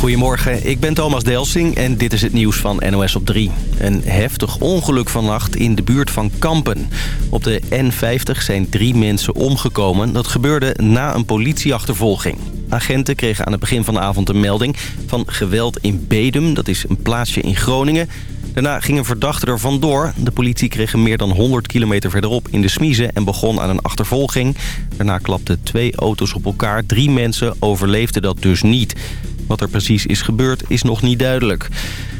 Goedemorgen, ik ben Thomas Delsing en dit is het nieuws van NOS op 3. Een heftig ongeluk vannacht in de buurt van Kampen. Op de N50 zijn drie mensen omgekomen. Dat gebeurde na een politieachtervolging. Agenten kregen aan het begin van de avond een melding van geweld in Bedum. Dat is een plaatsje in Groningen. Daarna ging een verdachte er vandoor. De politie kreeg meer dan 100 kilometer verderop in de Smiezen en begon aan een achtervolging. Daarna klapten twee auto's op elkaar. Drie mensen overleefden dat dus niet. Wat er precies is gebeurd is nog niet duidelijk.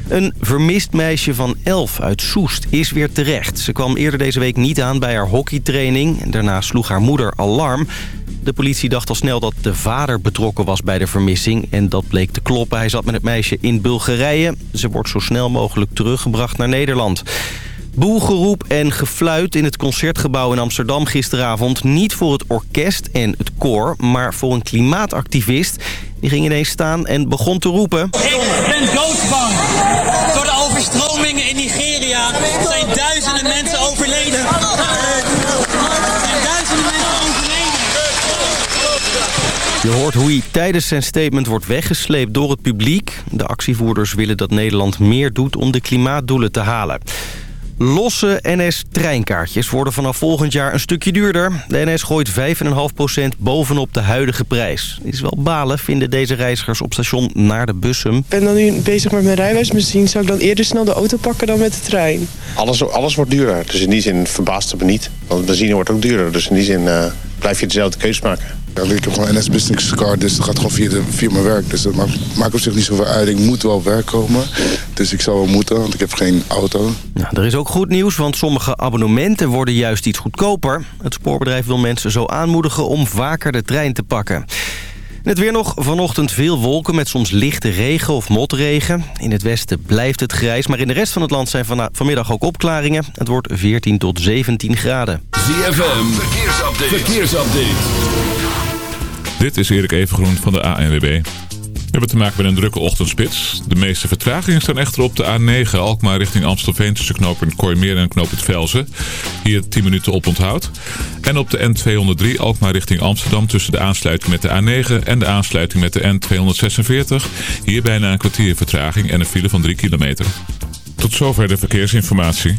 Een vermist meisje van 11 uit Soest is weer terecht. Ze kwam eerder deze week niet aan bij haar hockeytraining. Daarna sloeg haar moeder alarm. De politie dacht al snel dat de vader betrokken was bij de vermissing. En dat bleek te kloppen. Hij zat met het meisje in Bulgarije. Ze wordt zo snel mogelijk teruggebracht naar Nederland. Boelgeroep en gefluit in het Concertgebouw in Amsterdam gisteravond. Niet voor het orkest en het koor, maar voor een klimaatactivist. Die ging ineens staan en begon te roepen. Ik ben doodsbang. Door de overstromingen in Nigeria zijn duizenden mensen overleden. Zijn duizenden mensen overleden. Je hoort hoe hij tijdens zijn statement wordt weggesleept door het publiek. De actievoerders willen dat Nederland meer doet om de klimaatdoelen te halen. Losse NS-treinkaartjes worden vanaf volgend jaar een stukje duurder. De NS gooit 5,5% bovenop de huidige prijs. Dit is wel balen, vinden deze reizigers op station naar de bussen. Ik ben dan nu bezig met mijn rijbewijs. Misschien zou ik dan eerder snel de auto pakken dan met de trein. Alles, alles wordt duurder. Dus in die zin verbaast het me niet. Want benzine wordt ook duurder. Dus in die zin uh, blijf je dezelfde keus maken. Ja, ik heb gewoon NS Business Card, dus dat gaat gewoon via, de, via mijn werk. Dus dat maakt, maakt op zich niet zoveel uit. Ik moet wel op werk komen. Dus ik zou wel moeten, want ik heb geen auto. Nou, er is ook goed nieuws, want sommige abonnementen worden juist iets goedkoper. Het spoorbedrijf wil mensen zo aanmoedigen om vaker de trein te pakken. Het weer nog vanochtend veel wolken met soms lichte regen of motregen. In het westen blijft het grijs, maar in de rest van het land zijn vanmiddag ook opklaringen. Het wordt 14 tot 17 graden. ZFM, verkeersupdate. verkeersupdate. Dit is Erik Evengroen van de ANWB. We hebben te maken met een drukke ochtendspits. De meeste vertragingen staan echter op de A9 Alkmaar richting Amstelveen tussen knooppunt Kooimeer en knooppunt Velzen. Hier 10 minuten op onthoud. En op de N203 Alkmaar richting Amsterdam tussen de aansluiting met de A9 en de aansluiting met de N246. Hier bijna een kwartier vertraging en een file van 3 kilometer. Tot zover de verkeersinformatie.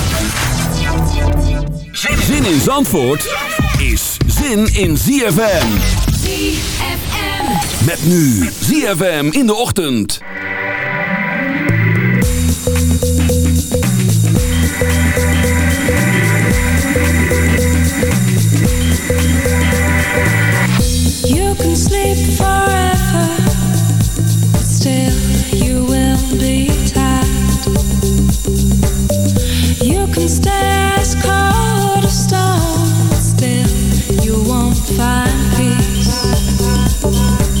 Zin in Zandvoort is zin in ZFM. ZFM. Met nu ZFM in de ochtend. You can sleep forever, still you will be tired. You can stay as cold you won't find peace.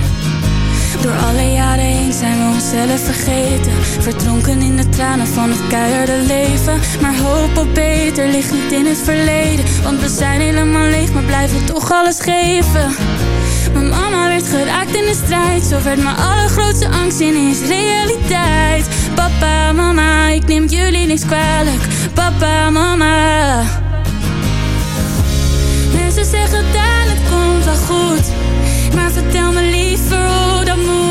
Onszelf vergeten. Verdronken in de tranen van het keiharde leven. Maar hoop op beter ligt niet in het verleden. Want we zijn helemaal leeg, maar blijven toch alles geven. Mijn mama werd geraakt in de strijd. Zo werd mijn allergrootste angst ineens realiteit. Papa, mama, ik neem jullie niks kwalijk. Papa, mama. Mensen zeggen dat het komt wel goed. Maar vertel me liever hoe dat moet.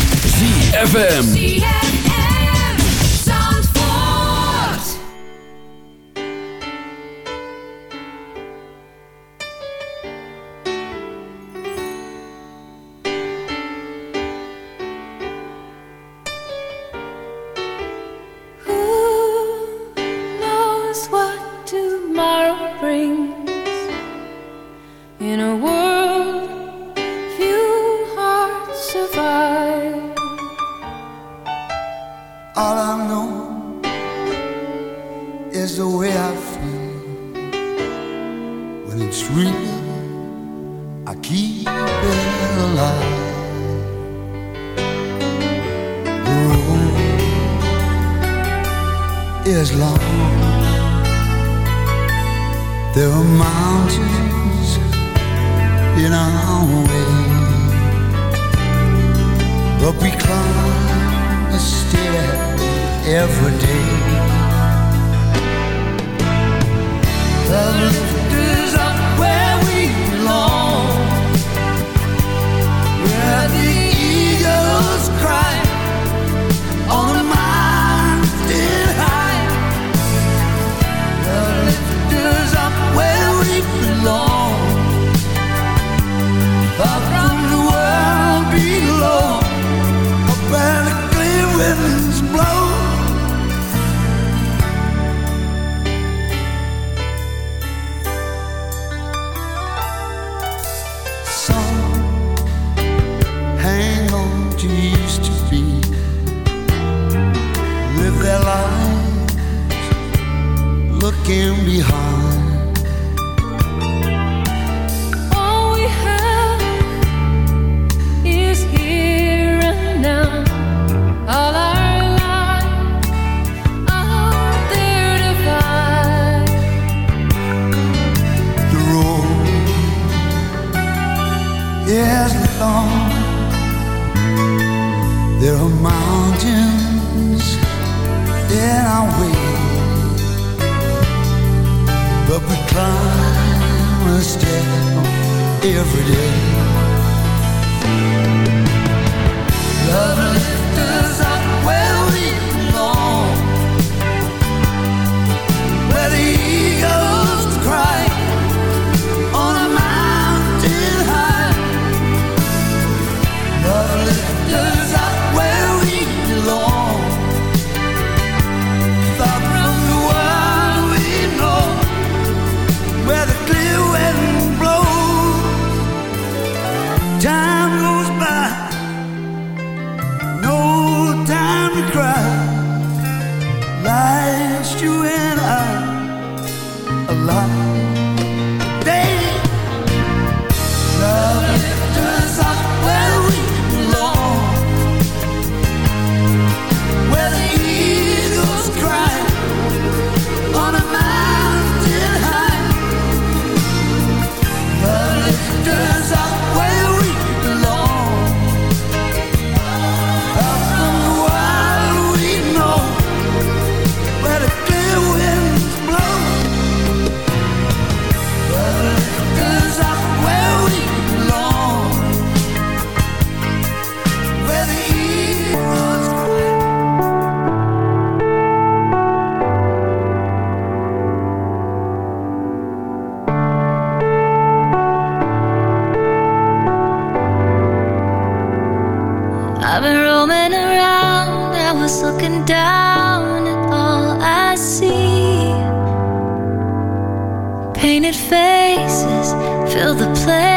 ZFM. was looking down at all I see. Painted faces fill the place.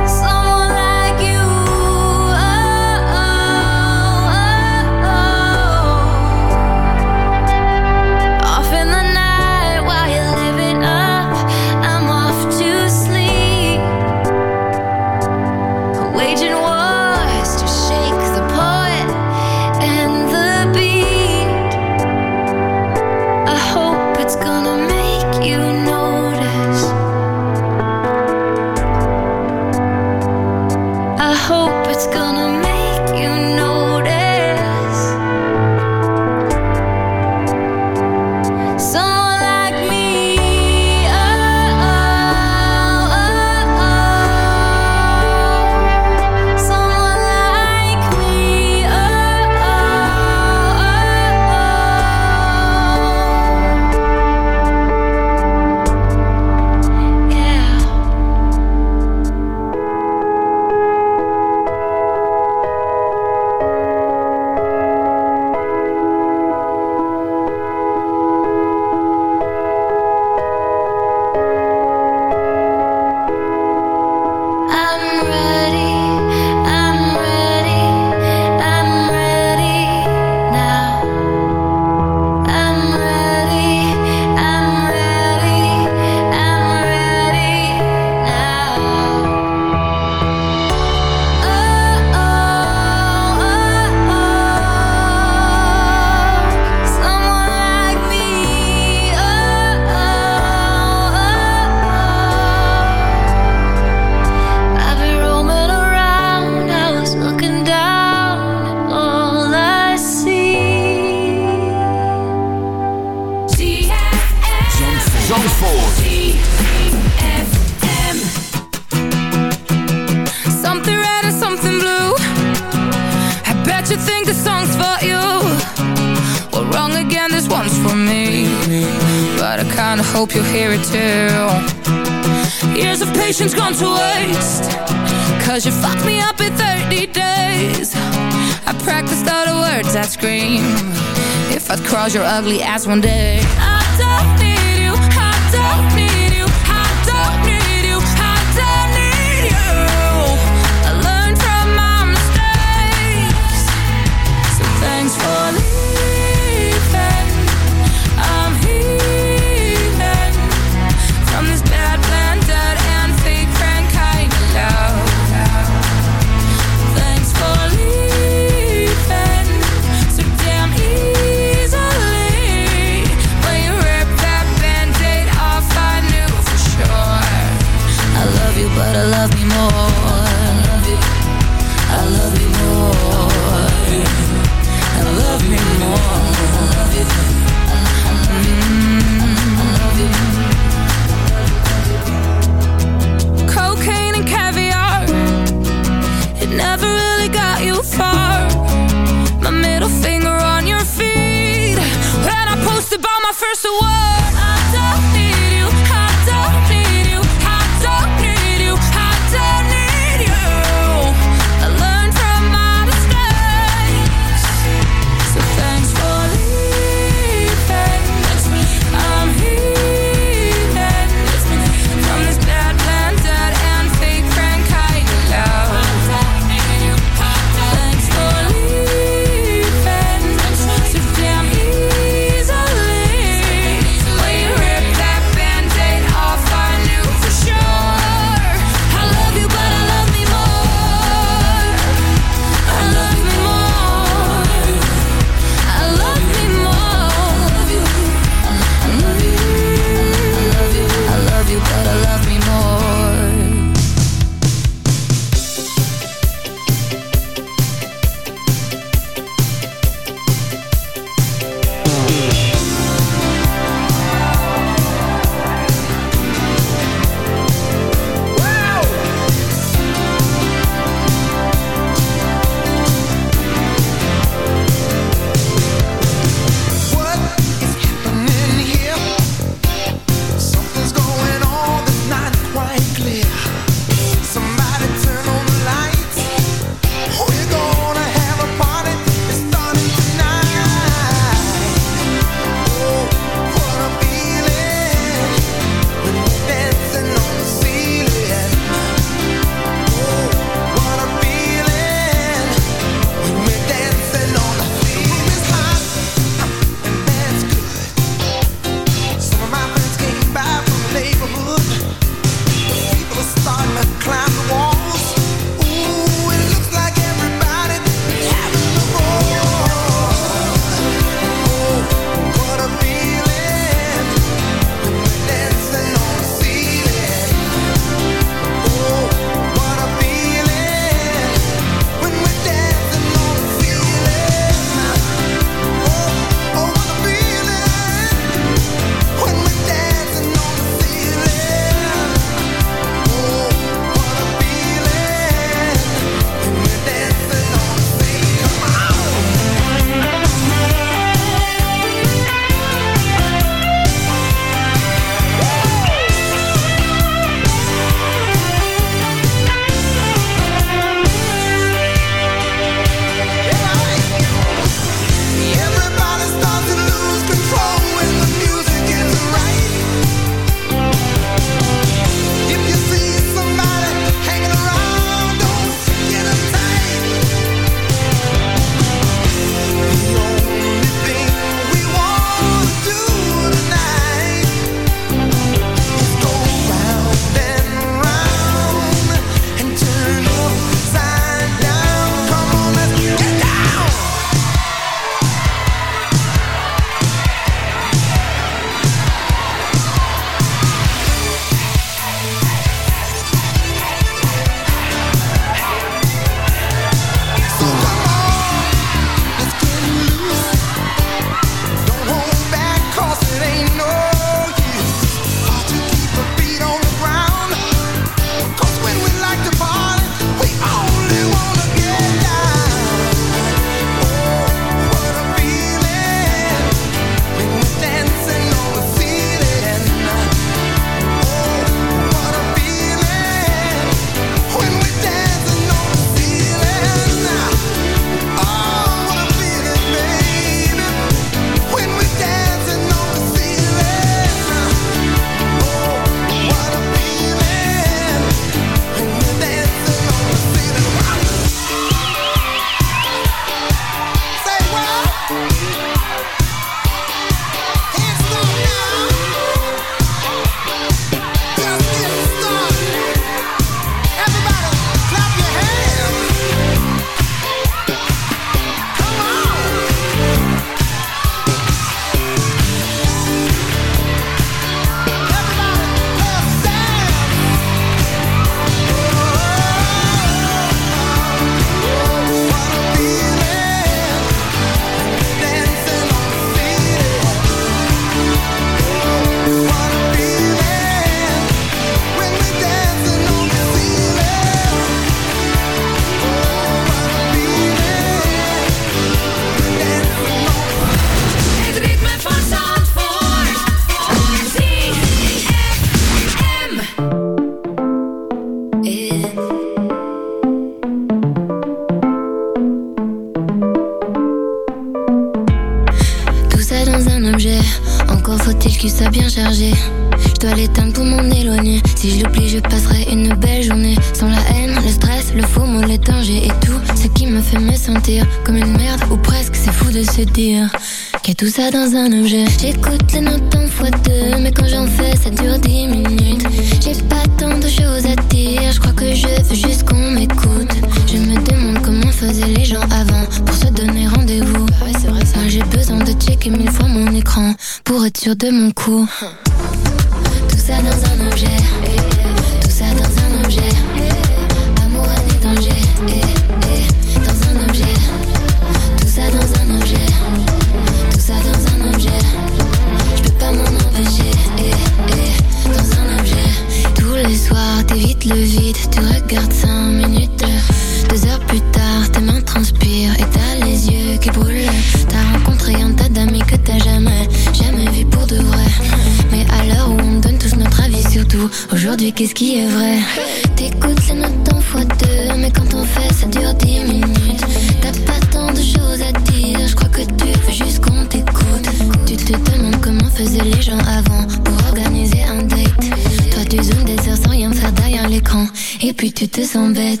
Et puis tu te sens bête.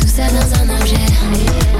Tout ça dans un objet.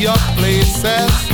your places.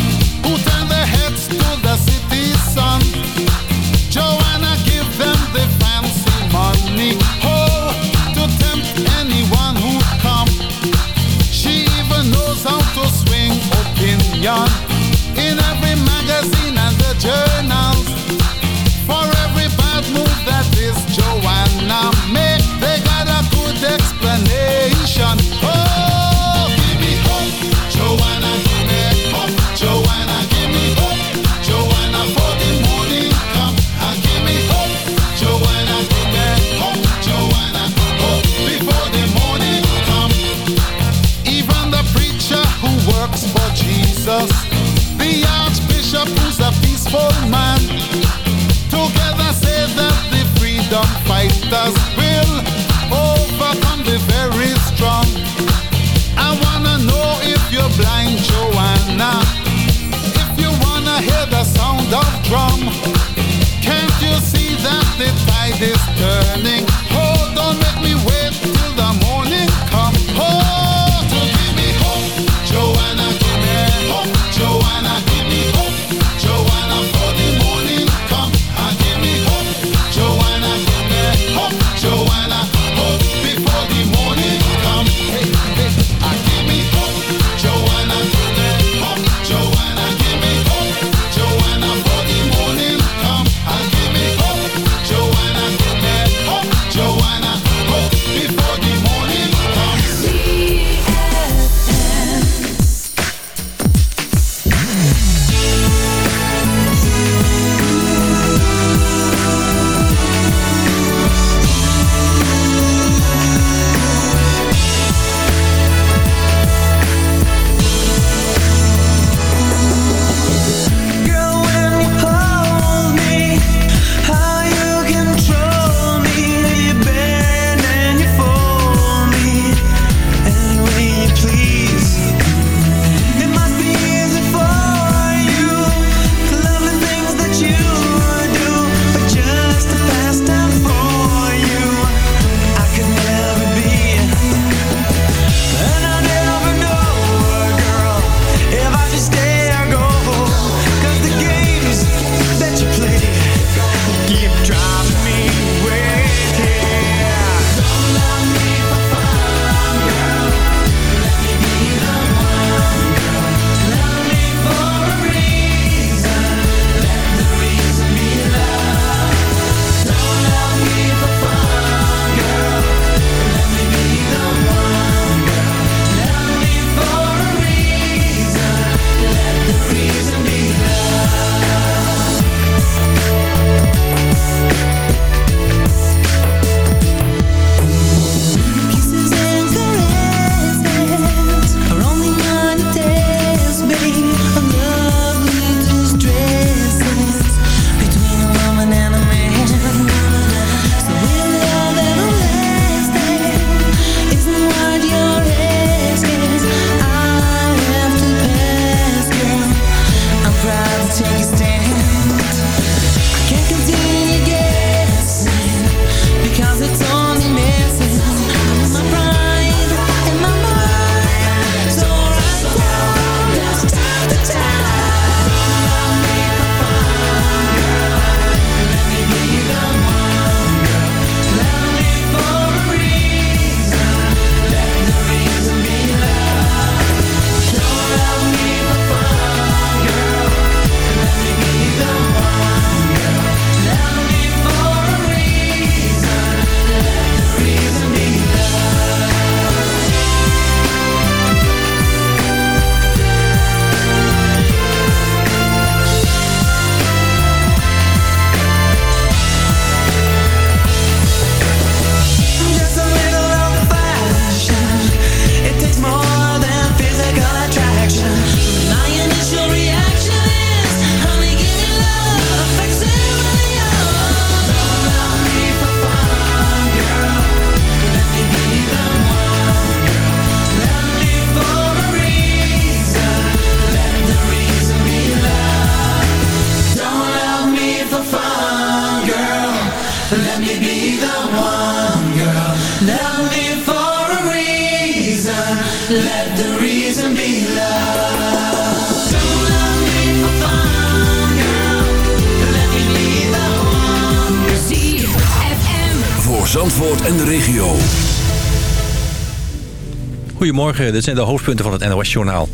Dit zijn de hoofdpunten van het NOS-journaal.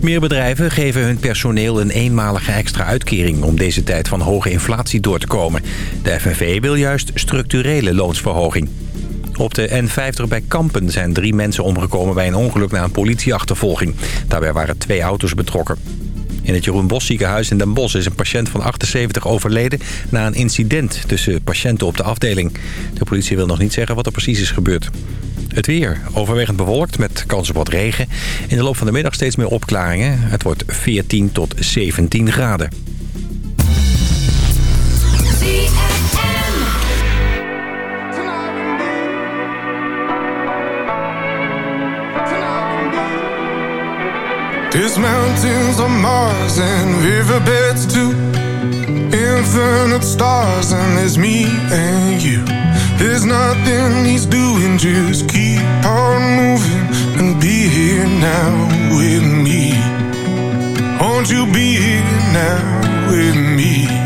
Meer bedrijven geven hun personeel een eenmalige extra uitkering... om deze tijd van hoge inflatie door te komen. De FNV wil juist structurele loonsverhoging. Op de N50 bij Kampen zijn drie mensen omgekomen bij een ongeluk na een politieachtervolging. Daarbij waren twee auto's betrokken. In het Jeroen Bos ziekenhuis in Den Bosch is een patiënt van 78 overleden... na een incident tussen patiënten op de afdeling. De politie wil nog niet zeggen wat er precies is gebeurd. Het weer. Overwegend bewolkt met kans op wat regen. In de loop van de middag steeds meer opklaringen. Het wordt 14 tot 17 graden. There's mountains on Mars and riverbeds too. Infinite stars and there's me and you. There's nothing he's doing, just keep on moving and be here now with me. Won't you be here now with me?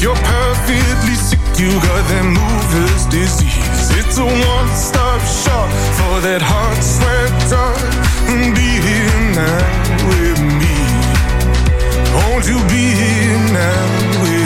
You're perfectly sick, you got that mover's disease. It's a one-stop shop for that hot sweat dog. Be here now with me. Won't you be here now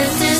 this is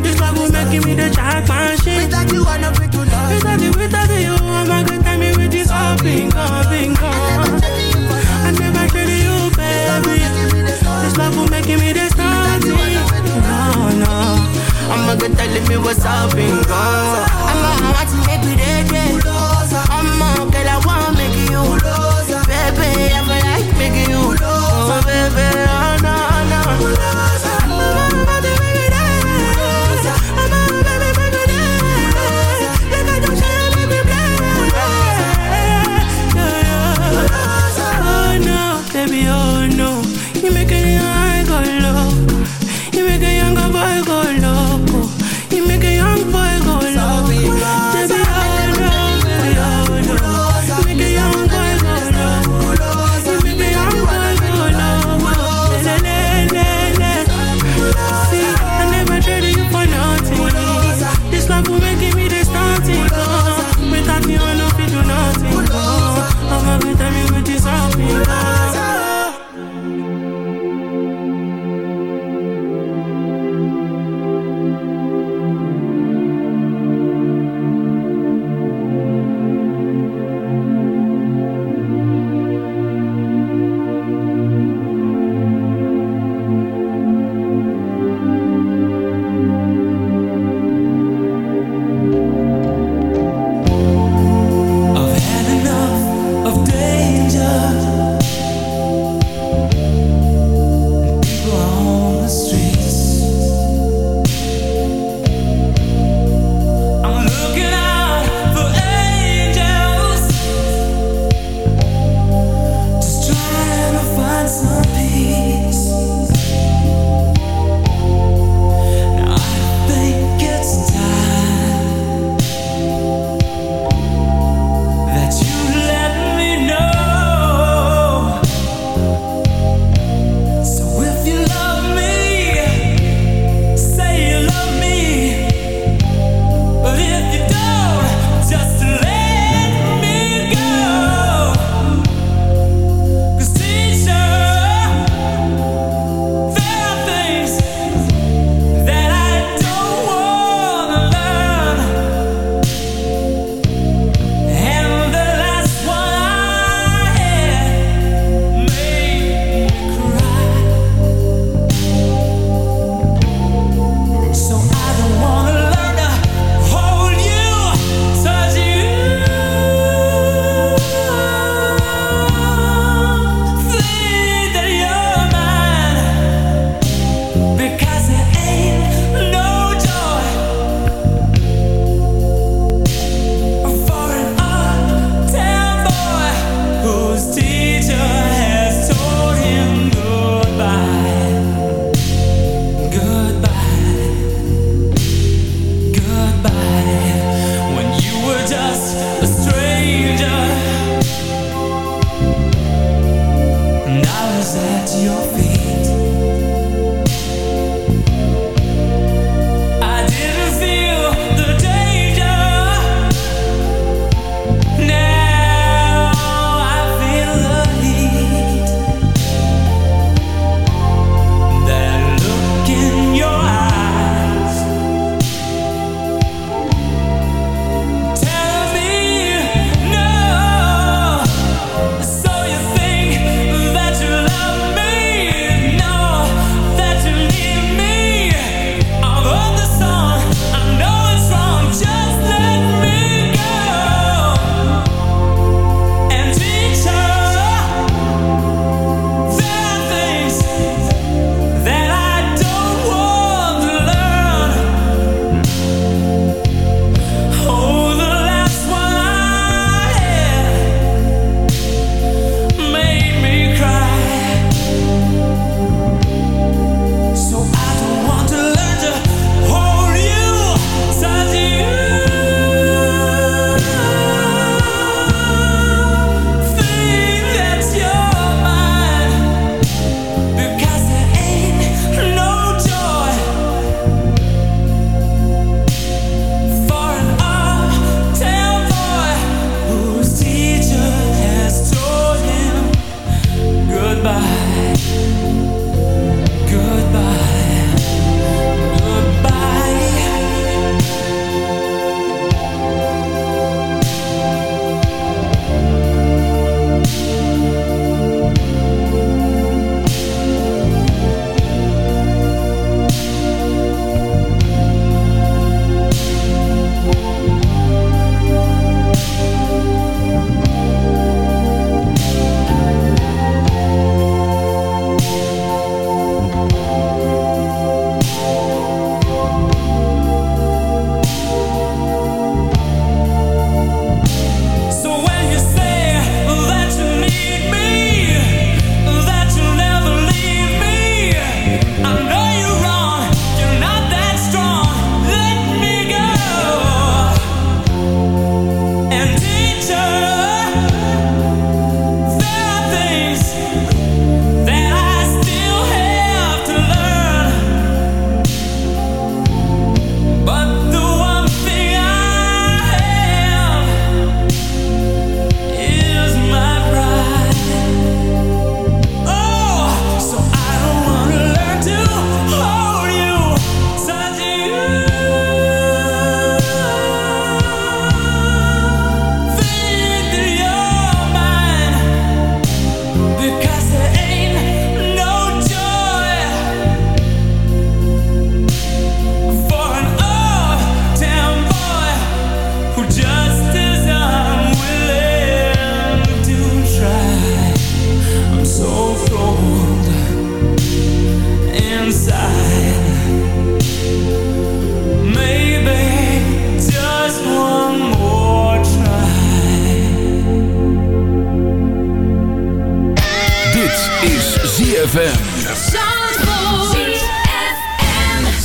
people making me the jack machine. Without you, I'm not to love. Without you, without you, I'm not gonna tell me with this all bingo, bingo. I never treated you, baby. This love will making me the star. No, no. I'm not gonna tell me what's up, bingo. I'm not want to make me dead, dead. I'm not girl, I wanna make you. Baby, I'm like making you. Oh, baby, oh, no, no.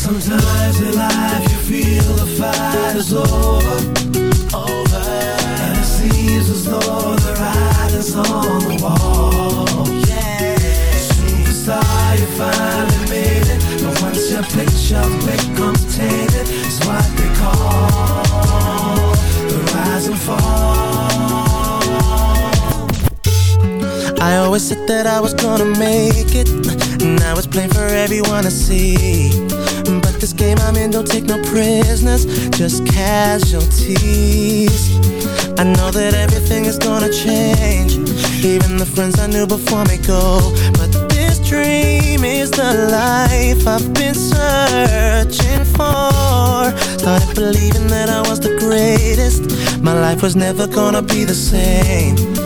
Sometimes in life you feel the fight is over, over, and it seems as though the writing's on the wall. Yeah, superstar, you finally made it, but once your picture becomes tainted, I always said that I was gonna make it. Now it's plain for everyone to see. But this game I'm in don't take no prisoners, just casualties. I know that everything is gonna change. Even the friends I knew before me go. But this dream is the life I've been searching for. Started believing that I was the greatest. My life was never gonna be the same.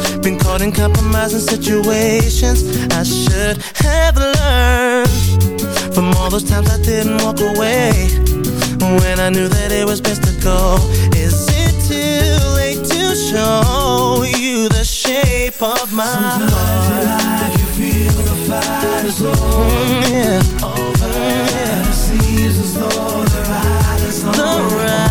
Been caught in compromising situations I should have learned From all those times I didn't walk away When I knew that it was best to go Is it too late to show you the shape of my heart? in life you feel the fight is over mm, yeah. Over yeah. It seems as though the ride is on The writing's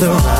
The